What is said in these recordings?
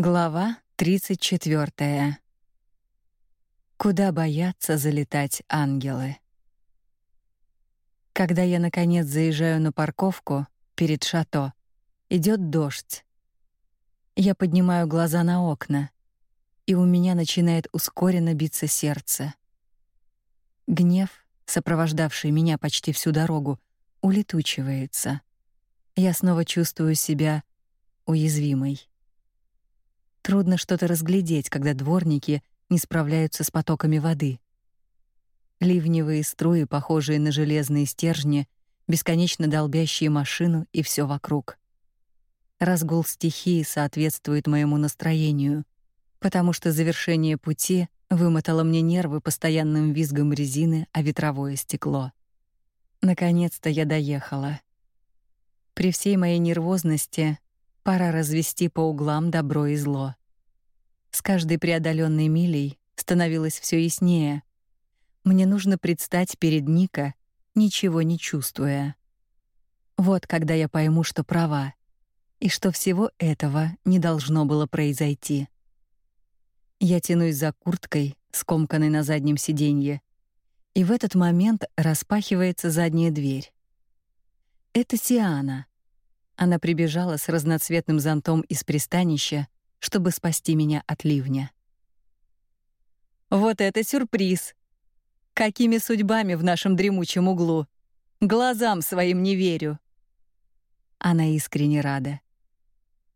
Глава 34. Куда боятся залетать ангелы? Когда я наконец заезжаю на парковку перед шато, идет дождь. Я поднимаю глаза на окна, и у меня начинает ускоренно биться сердце. Гнев, сопровождавший меня почти всю дорогу, улетучивается. Я снова чувствую себя уязвимой. Трудно что-то разглядеть, когда дворники не справляются с потоками воды. Ливневые струи, похожие на железные стержни, бесконечно долбящие машину и все вокруг. Разгул стихии соответствует моему настроению, потому что завершение пути вымотало мне нервы постоянным визгом резины о ветровое стекло. Наконец-то я доехала. При всей моей нервозности пора развести по углам добро и зло. С каждой преодоленной милей становилось все яснее. Мне нужно предстать перед Ника, ничего не чувствуя. Вот когда я пойму, что права, и что всего этого не должно было произойти. Я тянусь за курткой, скомканной на заднем сиденье, и в этот момент распахивается задняя дверь. Это Сиана. Она прибежала с разноцветным зонтом из пристанища, чтобы спасти меня от ливня. Вот это сюрприз. Какими судьбами в нашем дремучем углу? Глазам своим не верю. Она искренне рада.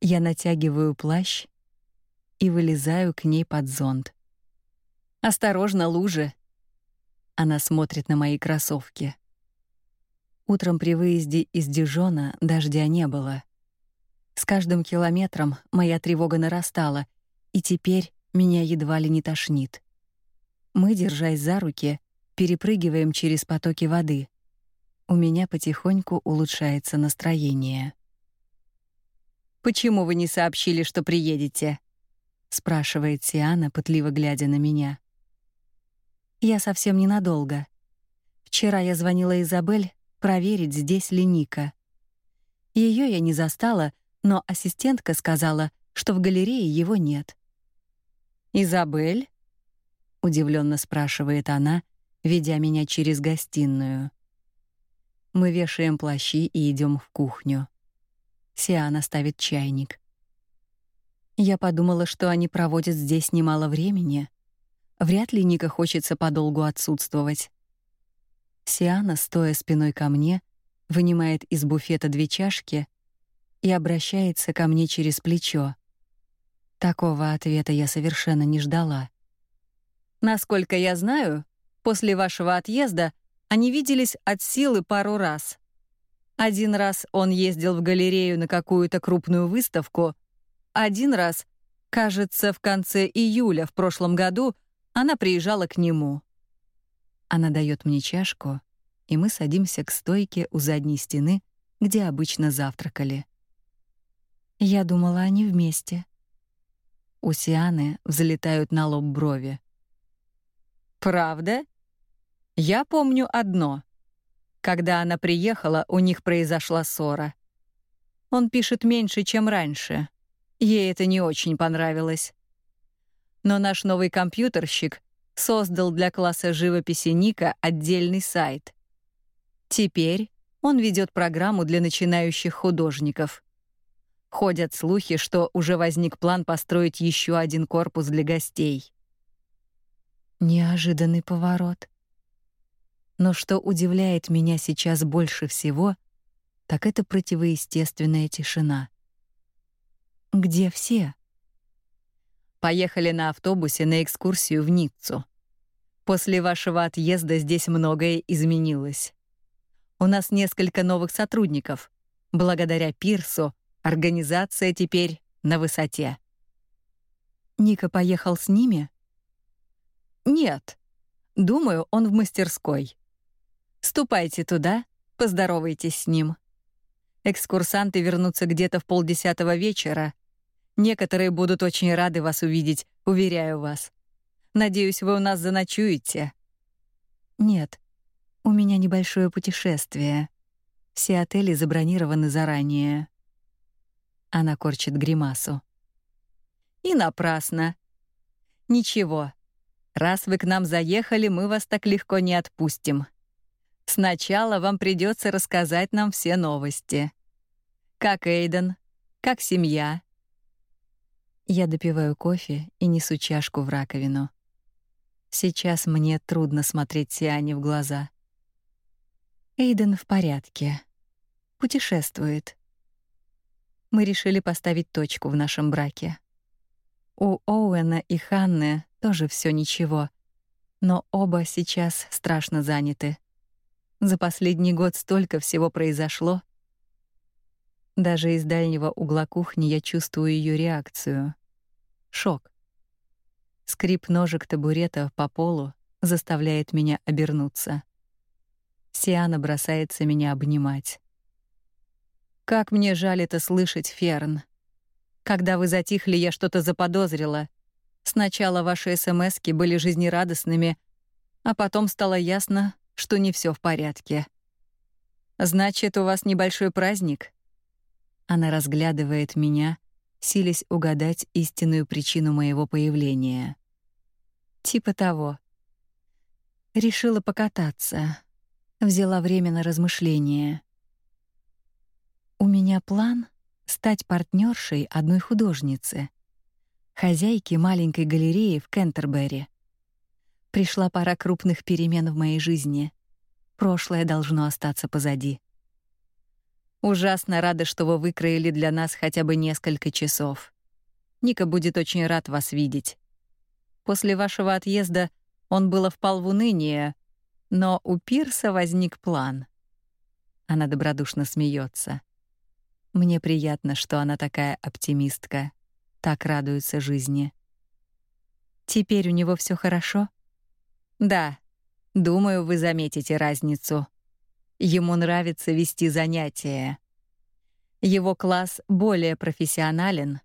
Я натягиваю плащ и вылезаю к ней под зонт. Осторожно, лужи. Она смотрит на мои кроссовки. Утром при выезде из Дижона дождя не было. С каждым километром моя тревога нарастала, и теперь меня едва ли не тошнит. Мы, держась за руки, перепрыгиваем через потоки воды. У меня потихоньку улучшается настроение. Почему вы не сообщили, что приедете? спрашивает Сиана, пытливо глядя на меня. Я совсем ненадолго. Вчера я звонила Изабель проверить, здесь ли Ника. Ее я не застала, но ассистентка сказала, что в галерее его нет. Изабель удивленно спрашивает она, ведя меня через гостиную. Мы вешаем плащи и идем в кухню. Сиана ставит чайник. Я подумала, что они проводят здесь немало времени. Вряд ли Ника хочется подолгу отсутствовать. Сиана, стоя спиной ко мне, вынимает из буфета две чашки и обращается ко мне через плечо. Такого ответа я совершенно не ждала. Насколько я знаю, после вашего отъезда они виделись от силы пару раз. Один раз он ездил в галерею на какую-то крупную выставку, один раз, кажется, в конце июля в прошлом году она приезжала к нему. Она дает мне чашку, и мы садимся к стойке у задней стены, где обычно завтракали. Я думала, они вместе. У Сианы взлетают на лоб брови. Правда? Я помню одно. Когда она приехала, у них произошла ссора. Он пишет меньше, чем раньше. Ей это не очень понравилось. Но наш новый компьютерщик создал для класса живописи Ника отдельный сайт. Теперь он ведет программу для начинающих художников. Ходят слухи, что уже возник план построить еще один корпус для гостей. Неожиданный поворот. Но что удивляет меня сейчас больше всего, так это противоестественная тишина. Где все? Поехали на автобусе на экскурсию в Ниццу. После вашего отъезда здесь многое изменилось. У нас несколько новых сотрудников. Благодаря Пирсу Организация теперь на высоте. Ника поехал с ними? Нет. Думаю, он в мастерской. Ступайте туда, поздоровайтесь с ним. Экскурсанты вернутся где-то в полдесятого вечера. Некоторые будут очень рады вас увидеть, уверяю вас. Надеюсь, вы у нас заночуете. Нет. У меня небольшое путешествие. Все отели забронированы заранее. Она корчит гримасу. И напрасно. Ничего. Раз вы к нам заехали, мы вас так легко не отпустим. Сначала вам придется рассказать нам все новости. Как Эйден? Как семья? Я допиваю кофе и несу чашку в раковину. Сейчас мне трудно смотреть Сиане в глаза. Эйден в порядке. Путешествует. Мы решили поставить точку в нашем браке. У Оуэна и Ханны тоже все ничего, но оба сейчас страшно заняты. За последний год столько всего произошло. Даже из дальнего угла кухни я чувствую ее реакцию. Шок. Скрип ножек табурета по полу заставляет меня обернуться. Сиана бросается меня обнимать. Как мне жаль это слышать, Ферн. Когда вы затихли, я что-то заподозрила. Сначала ваши СМСки были жизнерадостными, а потом стало ясно, что не все в порядке. Значит, у вас небольшой праздник? Она разглядывает меня, силясь угадать истинную причину моего появления. Типа того. Решила покататься. Взяла время на размышление. У меня план стать партнершей одной художницы, хозяйки маленькой галереи в Кентербери. Пришла пора крупных перемен в моей жизни. Прошлое должно остаться позади. Ужасно рада, что вы выкроили для нас хотя бы несколько часов. Ника будет очень рад вас видеть. После вашего отъезда он было впал в уныние, но у Пирса возник план. Она добродушно смеется. Мне приятно, что она такая оптимистка, так радуется жизни. Теперь у него все хорошо? Да, думаю, вы заметите разницу. Ему нравится вести занятия. Его класс более профессионален.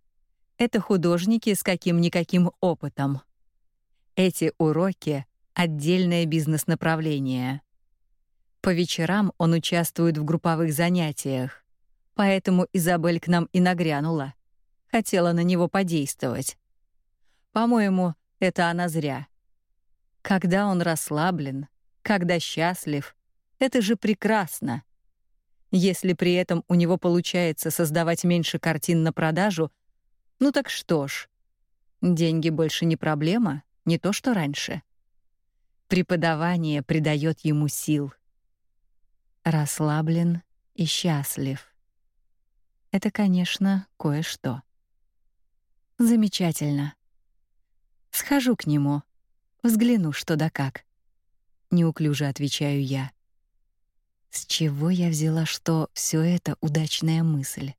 Это художники с каким-никаким опытом. Эти уроки — отдельное бизнес-направление. По вечерам он участвует в групповых занятиях, поэтому Изабель к нам и нагрянула. Хотела на него подействовать. По-моему, это она зря. Когда он расслаблен, когда счастлив, это же прекрасно. Если при этом у него получается создавать меньше картин на продажу, ну так что ж, деньги больше не проблема, не то что раньше. Преподавание придает ему сил. Расслаблен и счастлив. Это, конечно, кое-что. Замечательно. Схожу к нему. Взгляну, что да как. Неуклюже отвечаю я. С чего я взяла, что все это удачная мысль?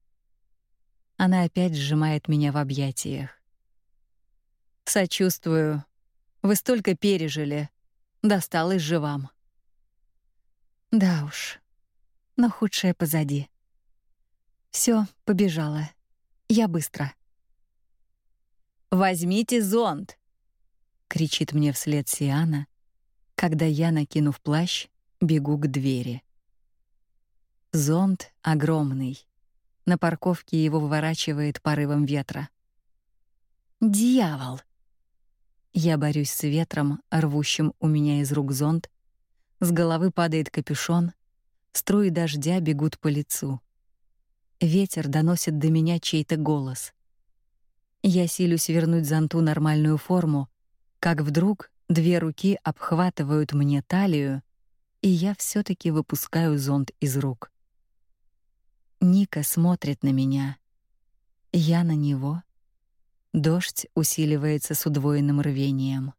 Она опять сжимает меня в объятиях. Сочувствую. Вы столько пережили. Досталось же вам. Да уж. Но худшее позади. Все, побежала. Я быстро. Возьмите зонт, кричит мне вслед Сиана, когда я, накинув плащ, бегу к двери. Зонт огромный. На парковке его выворачивает порывом ветра. Дьявол. Я борюсь с ветром, рвущим у меня из рук зонт. С головы падает капюшон, струи дождя бегут по лицу. Ветер доносит до меня чей-то голос. Я силюсь вернуть зонту нормальную форму, как вдруг две руки обхватывают мне талию, и я все таки выпускаю зонт из рук. Ника смотрит на меня. Я на него. Дождь усиливается с удвоенным рвением.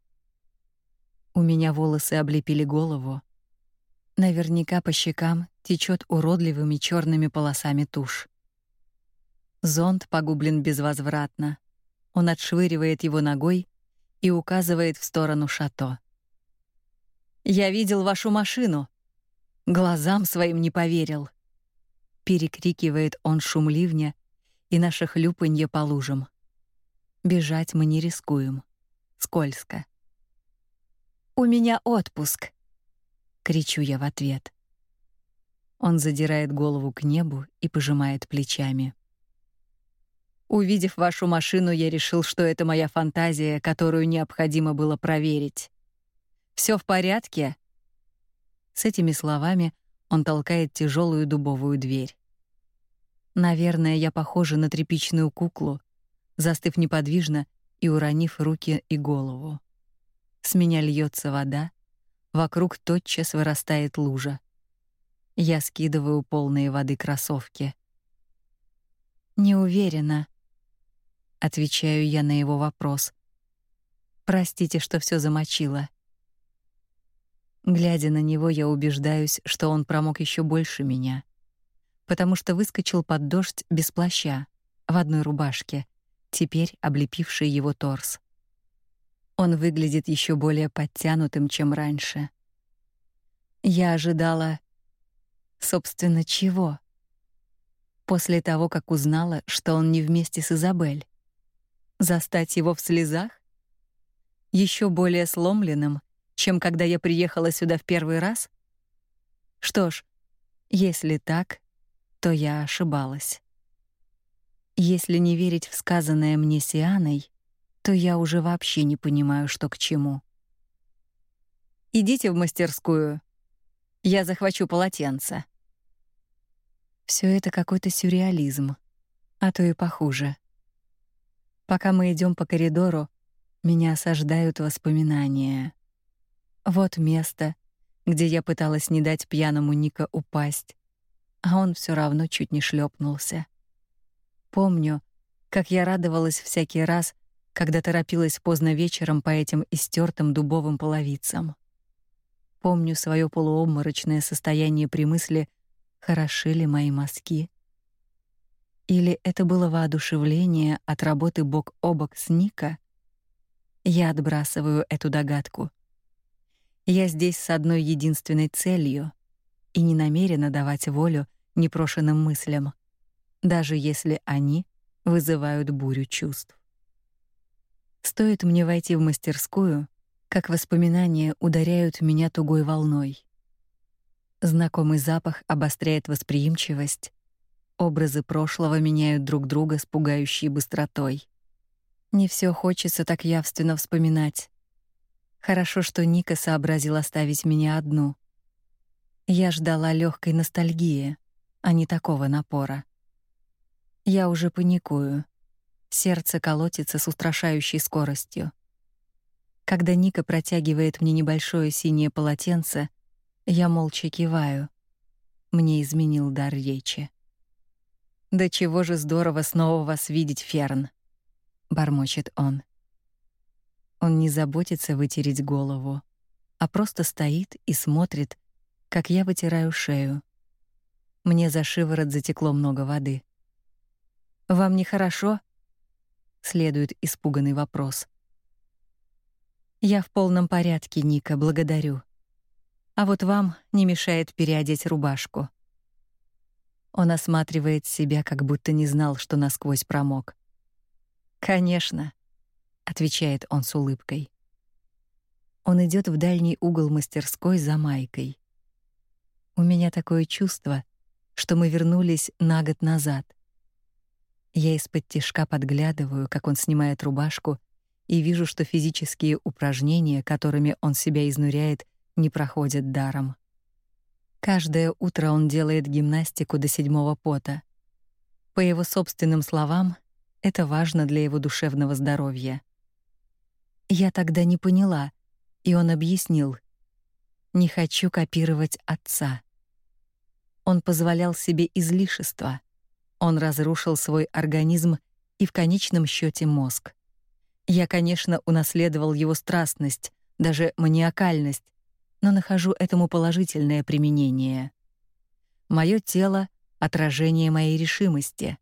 У меня волосы облепили голову. Наверняка по щекам течет уродливыми черными полосами тушь. Зонт погублен безвозвратно. Он отшвыривает его ногой и указывает в сторону шато. Я видел вашу машину. Глазам своим не поверил. Перекрикивает он шум ливня и наше хлюпанье по лужам. Бежать мы не рискуем. Скользко. У меня отпуск, кричу я в ответ. Он задирает голову к небу и пожимает плечами. Увидев вашу машину, я решил, что это моя фантазия, которую необходимо было проверить. Все в порядке? С этими словами он толкает тяжелую дубовую дверь. Наверное, я похожа на тряпичную куклу, застыв неподвижно и уронив руки и голову. С меня льется вода, вокруг тотчас вырастает лужа. Я скидываю полные воды кроссовки. Не уверена, отвечаю я на его вопрос. Простите, что все замочила. Глядя на него, я убеждаюсь, что он промок еще больше меня, потому что выскочил под дождь без плаща, в одной рубашке, теперь облепившей его торс. Он выглядит еще более подтянутым, чем раньше. Я ожидала собственно чего? После того, как узнала, что он не вместе с Изабель. Застать его в слезах? Еще более сломленным, чем когда я приехала сюда в первый раз? Что ж, если так, то я ошибалась. Если не верить в сказанное мне Сианой, то я уже вообще не понимаю, что к чему. Идите в мастерскую. Я захвачу полотенце. Все это какой-то сюрреализм, а то и похуже. Пока мы идем по коридору, меня осаждают воспоминания. Вот место, где я пыталась не дать пьяному Ника упасть, а он все равно чуть не шлепнулся. Помню, как я радовалась всякий раз, когда торопилась поздно вечером по этим истертым дубовым половицам. Помню свое полуобморочное состояние при мысли, хороши ли мои мазки. Или это было воодушевление от работы бок о бок с Ника? Я отбрасываю эту догадку. Я здесь с одной единственной целью и не намерена давать волю непрошенным мыслям, даже если они вызывают бурю чувств. Стоит мне войти в мастерскую, как воспоминания ударяют меня тугой волной. Знакомый запах обостряет восприимчивость, Образы прошлого меняют друг друга с пугающей быстротой. Не все хочется так явственно вспоминать. Хорошо, что Ника сообразил оставить меня одну. Я ждала легкой ностальгии, а не такого напора. Я уже паникую. Сердце колотится с устрашающей скоростью. Когда Ника протягивает мне небольшое синее полотенце, я молча киваю. Мне изменил дар речи. Да чего же здорово снова вас видеть, Ферн, бормочет он. Он не заботится вытереть голову, а просто стоит и смотрит, как я вытираю шею. Мне за шиворот затекло много воды. Вам не хорошо? Следует испуганный вопрос. Я в полном порядке, Ника, благодарю. А вот вам не мешает переодеть рубашку. Он осматривает себя, как будто не знал, что насквозь промок. Конечно, отвечает он с улыбкой. Он идет в дальний угол мастерской за майкой. У меня такое чувство, что мы вернулись на год назад. Я из-под тишка подглядываю, как он снимает рубашку, и вижу, что физические упражнения, которыми он себя изнуряет, не проходят даром. Каждое утро он делает гимнастику до седьмого пота. По его собственным словам, это важно для его душевного здоровья. Я тогда не поняла, и он объяснил: "Не хочу копировать отца". Он позволял себе излишества. Он разрушил свой организм и в конечном счете мозг. Я, конечно, унаследовал его страстность, даже маниакальность, но нахожу этому положительное применение. Мое тело отражение моей решимости.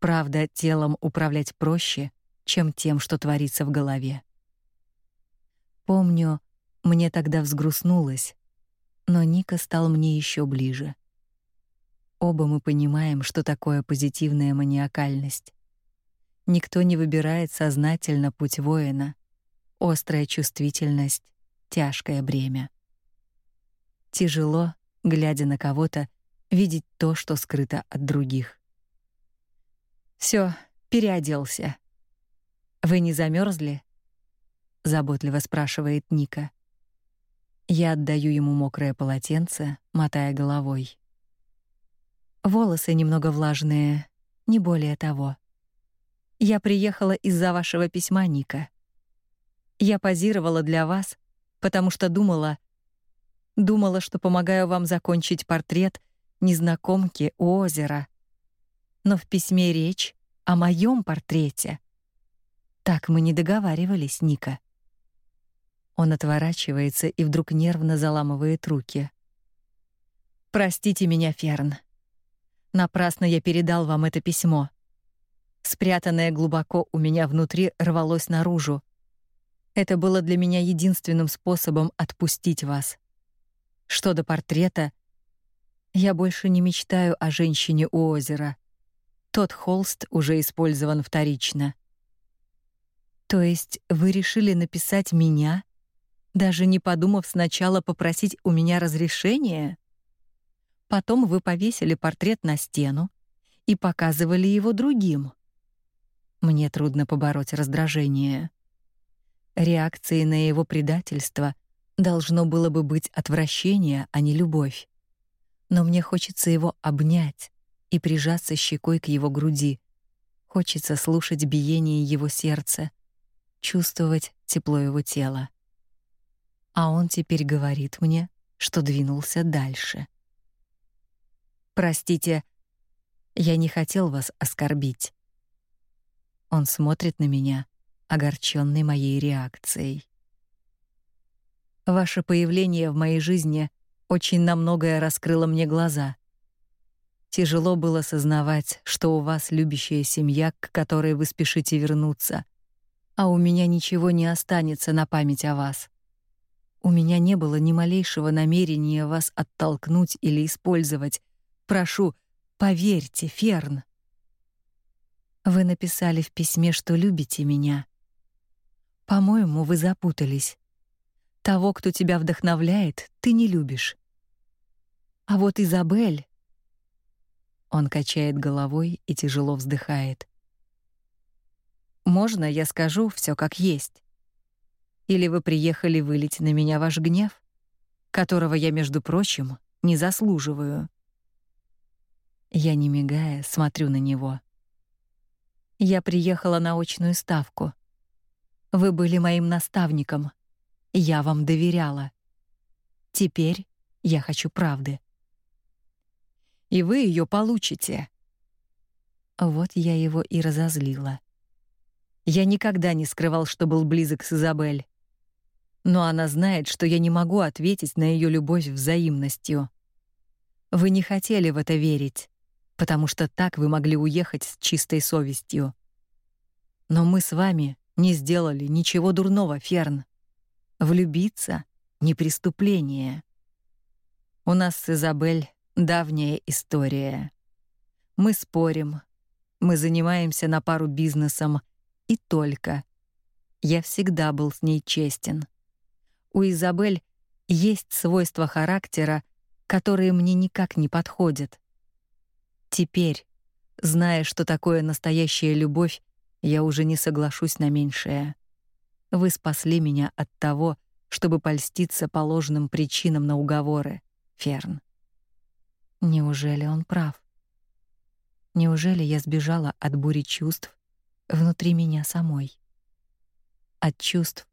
Правда, телом управлять проще, чем тем, что творится в голове. Помню, мне тогда взгрустнулось, но Ника стал мне еще ближе. Оба мы понимаем, что такое позитивная маниакальность. Никто не выбирает сознательно путь воина. Острая чувствительность, тяжкое бремя. Тяжело, глядя на кого-то, видеть то, что скрыто от других. Все, переоделся. Вы не замерзли? Заботливо спрашивает Ника. Я отдаю ему мокрое полотенце, мотая головой. Волосы немного влажные, не более того. Я приехала из-за вашего письма, Ника. Я позировала для вас, потому что думала, думала, что помогаю вам закончить портрет незнакомки у озера. Но в письме речь о моем портрете. Так мы не договаривались, Ника. Он отворачивается и вдруг нервно заламывает руки. Простите меня, Ферн. Напрасно я передал вам это письмо. Спрятанное глубоко у меня внутри рвалось наружу. Это было для меня единственным способом отпустить вас. Что до портрета, я больше не мечтаю о женщине у озера. Тот холст уже использован вторично. То есть вы решили написать меня, даже не подумав сначала попросить у меня разрешения? Потом вы повесили портрет на стену и показывали его другим. Мне трудно побороть раздражение. Реакцией на его предательство должно было бы быть отвращение, а не любовь. Но мне хочется его обнять и прижаться щекой к его груди. Хочется слушать биение его сердца, чувствовать тепло его тела. А он теперь говорит мне, что двинулся дальше. Простите, я не хотел вас оскорбить. Он смотрит на меня, огорченный моей реакцией. Ваше появление в моей жизни очень на многое раскрыло мне глаза. Тяжело было сознавать, что у вас любящая семья, к которой вы спешите вернуться, а у меня ничего не останется на память о вас. У меня не было ни малейшего намерения вас оттолкнуть или использовать, Прошу, поверьте, Ферн. Вы написали в письме, что любите меня. По-моему, вы запутались. Того, кто тебя вдохновляет, ты не любишь. А вот Изабель Он качает головой и тяжело вздыхает. Можно я скажу все как есть? Или вы приехали вылить на меня ваш гнев, которого я, между прочим, не заслуживаю? Я не мигая смотрю на него. Я приехала на очную ставку. Вы были моим наставником. Я вам доверяла. Теперь я хочу правды. И вы ее получите. Вот я его и разозлила. Я никогда не скрывал, что был близок с Изабель. Но она знает, что я не могу ответить на ее любовь взаимностью. Вы не хотели в это верить потому что так вы могли уехать с чистой совестью. Но мы с вами не сделали ничего дурного, Ферн. Влюбиться не преступление. У нас с Изабель давняя история. Мы спорим, мы занимаемся на пару бизнесом и только. Я всегда был с ней честен. У Изабель есть свойства характера, которые мне никак не подходят. Теперь, зная, что такое настоящая любовь, я уже не соглашусь на меньшее. Вы спасли меня от того, чтобы польститься по ложным причинам на уговоры, Ферн. Неужели он прав? Неужели я сбежала от бури чувств внутри меня самой? От чувств,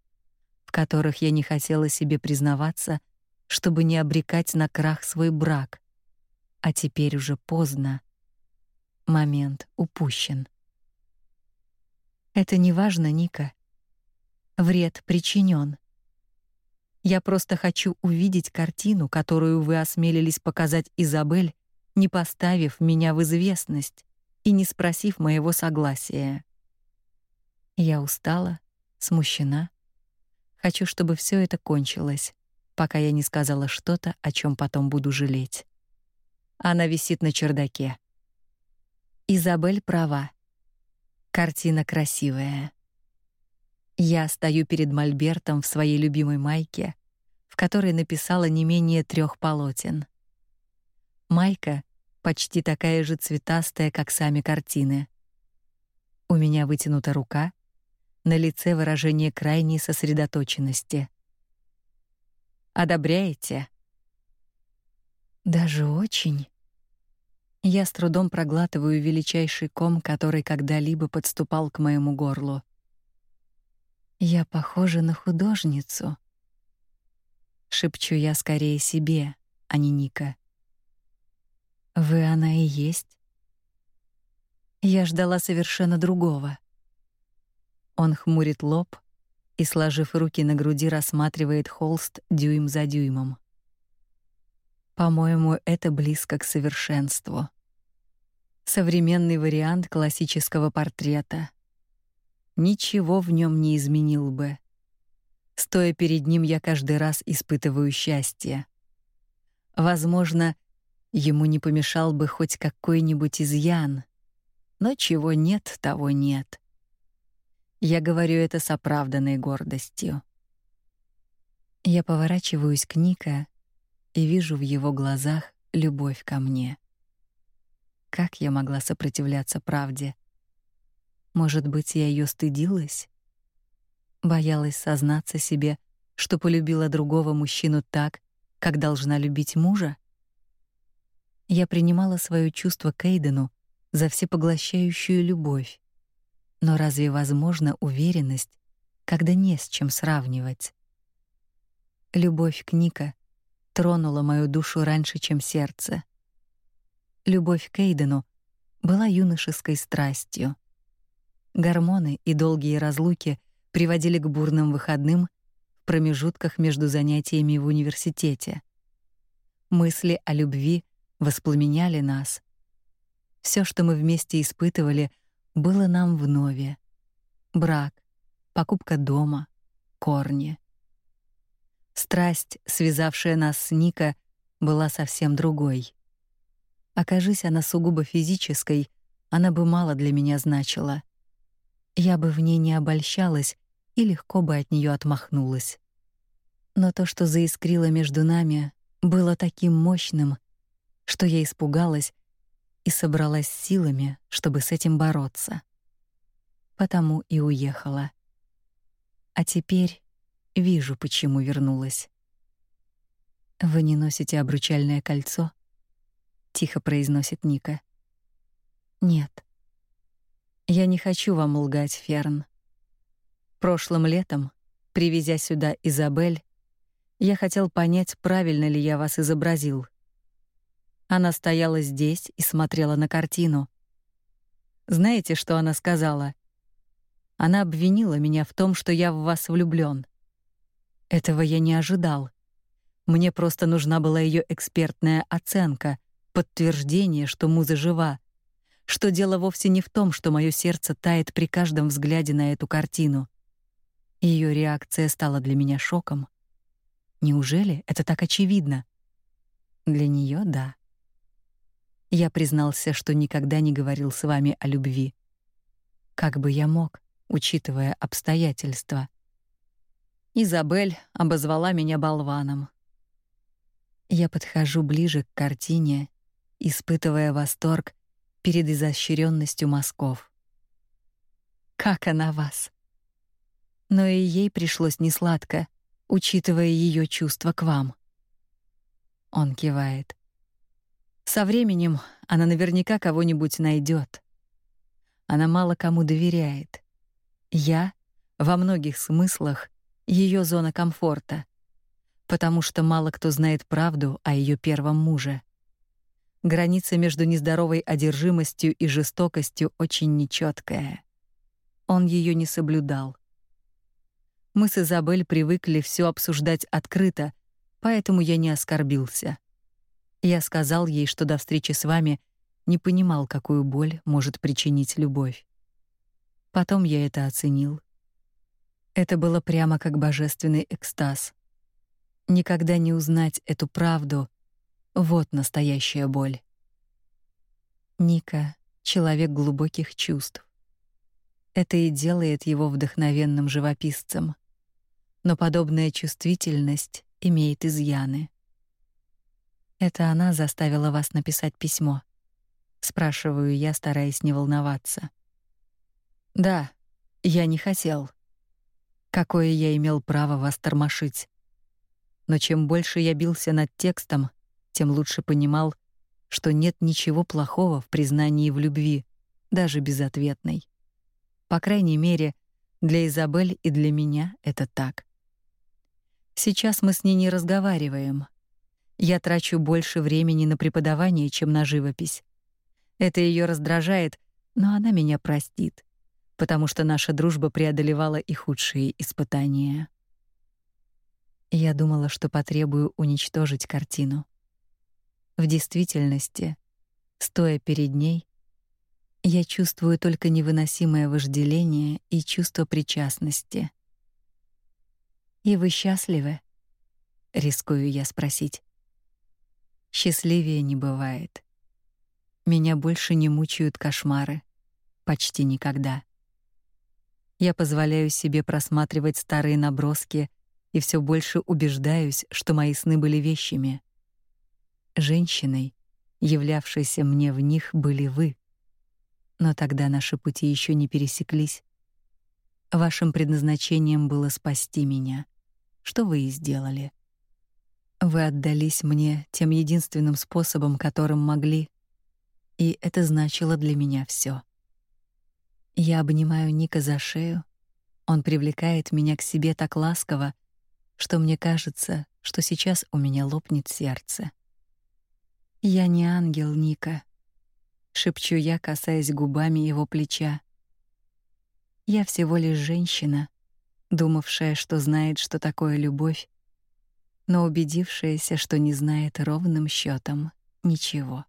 в которых я не хотела себе признаваться, чтобы не обрекать на крах свой брак. А теперь уже поздно. Момент упущен. Это не важно, Ника. Вред причинен. Я просто хочу увидеть картину, которую вы осмелились показать Изабель, не поставив меня в известность и не спросив моего согласия. Я устала, смущена. Хочу, чтобы все это кончилось, пока я не сказала что-то, о чем потом буду жалеть. Она висит на чердаке. Изабель права. Картина красивая. Я стою перед мольбертом в своей любимой майке, в которой написала не менее трех полотен. Майка почти такая же цветастая, как сами картины. У меня вытянута рука, на лице выражение крайней сосредоточенности. Одобряете? Даже очень. Я с трудом проглатываю величайший ком, который когда-либо подступал к моему горлу. Я похожа на художницу. Шепчу я скорее себе, а не Ника. Вы она и есть. Я ждала совершенно другого. Он хмурит лоб и, сложив руки на груди, рассматривает холст дюйм за дюймом. По-моему, это близко к совершенству. Современный вариант классического портрета. Ничего в нем не изменил бы. Стоя перед ним, я каждый раз испытываю счастье. Возможно, ему не помешал бы хоть какой-нибудь изъян, но чего нет, того нет. Я говорю это с оправданной гордостью. Я поворачиваюсь к Ника и вижу в его глазах любовь ко мне. Как я могла сопротивляться правде? Может быть, я ее стыдилась? Боялась сознаться себе, что полюбила другого мужчину так, как должна любить мужа? Я принимала свое чувство к Эйдену за всепоглощающую любовь. Но разве возможна уверенность, когда не с чем сравнивать? Любовь к Ника тронула мою душу раньше, чем сердце. Любовь к Эйдену была юношеской страстью. Гормоны и долгие разлуки приводили к бурным выходным в промежутках между занятиями в университете. Мысли о любви воспламеняли нас. Все, что мы вместе испытывали, было нам вновь. Брак, покупка дома, корни. Страсть, связавшая нас с Ника, была совсем другой. Окажись она сугубо физической, она бы мало для меня значила. Я бы в ней не обольщалась и легко бы от нее отмахнулась. Но то, что заискрило между нами, было таким мощным, что я испугалась и собралась силами, чтобы с этим бороться. Потому и уехала. А теперь вижу, почему вернулась. Вы не носите обручальное кольцо? тихо произносит Ника. Нет. Я не хочу вам лгать, Ферн. Прошлым летом, привезя сюда Изабель, я хотел понять, правильно ли я вас изобразил. Она стояла здесь и смотрела на картину. Знаете, что она сказала? Она обвинила меня в том, что я в вас влюблён. Этого я не ожидал. Мне просто нужна была её экспертная оценка, подтверждение, что муза жива, что дело вовсе не в том, что моё сердце тает при каждом взгляде на эту картину. Ее реакция стала для меня шоком. Неужели это так очевидно? Для нее да. Я признался, что никогда не говорил с вами о любви. Как бы я мог, учитывая обстоятельства? Изабель обозвала меня болваном. Я подхожу ближе к картине, испытывая восторг перед изощренностью мазков. Как она вас? но и ей пришлось несладко, учитывая ее чувства к вам. Он кивает. Со временем она наверняка кого-нибудь найдет. Она мало кому доверяет. Я во многих смыслах ее зона комфорта, потому что мало кто знает правду о ее первом муже. Граница между нездоровой одержимостью и жестокостью очень нечеткая. Он ее не соблюдал. Мы с Изабель привыкли все обсуждать открыто, поэтому я не оскорбился. Я сказал ей, что до встречи с вами не понимал, какую боль может причинить любовь. Потом я это оценил. Это было прямо как божественный экстаз. Никогда не узнать эту правду вот настоящая боль. Ника человек глубоких чувств. Это и делает его вдохновенным живописцем но подобная чувствительность имеет изъяны. Это она заставила вас написать письмо, спрашиваю я, стараясь не волноваться. Да, я не хотел. Какое я имел право вас тормошить? Но чем больше я бился над текстом, тем лучше понимал, что нет ничего плохого в признании в любви, даже безответной. По крайней мере, для Изабель и для меня это так. Сейчас мы с ней не разговариваем. Я трачу больше времени на преподавание, чем на живопись. Это ее раздражает, но она меня простит, потому что наша дружба преодолевала и худшие испытания. Я думала, что потребую уничтожить картину. В действительности, стоя перед ней, я чувствую только невыносимое вожделение и чувство причастности. И вы счастливы? рискую я спросить. Счастливее не бывает. Меня больше не мучают кошмары, почти никогда. Я позволяю себе просматривать старые наброски и все больше убеждаюсь, что мои сны были вещами. Женщиной, являвшейся мне в них, были вы. Но тогда наши пути еще не пересеклись. Вашим предназначением было спасти меня, что вы и сделали. Вы отдались мне тем единственным способом, которым могли, и это значило для меня все. Я обнимаю Ника за шею. Он привлекает меня к себе так ласково, что мне кажется, что сейчас у меня лопнет сердце. Я не ангел Ника, шепчу я, касаясь губами его плеча. Я всего лишь женщина, думавшая, что знает, что такое любовь, но убедившаяся, что не знает ровным счетом ничего.